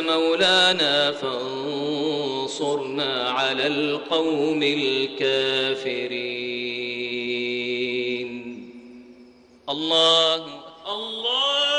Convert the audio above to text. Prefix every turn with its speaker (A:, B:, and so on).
A: مولانا فانصرنا على القوم الكافرين. الله الله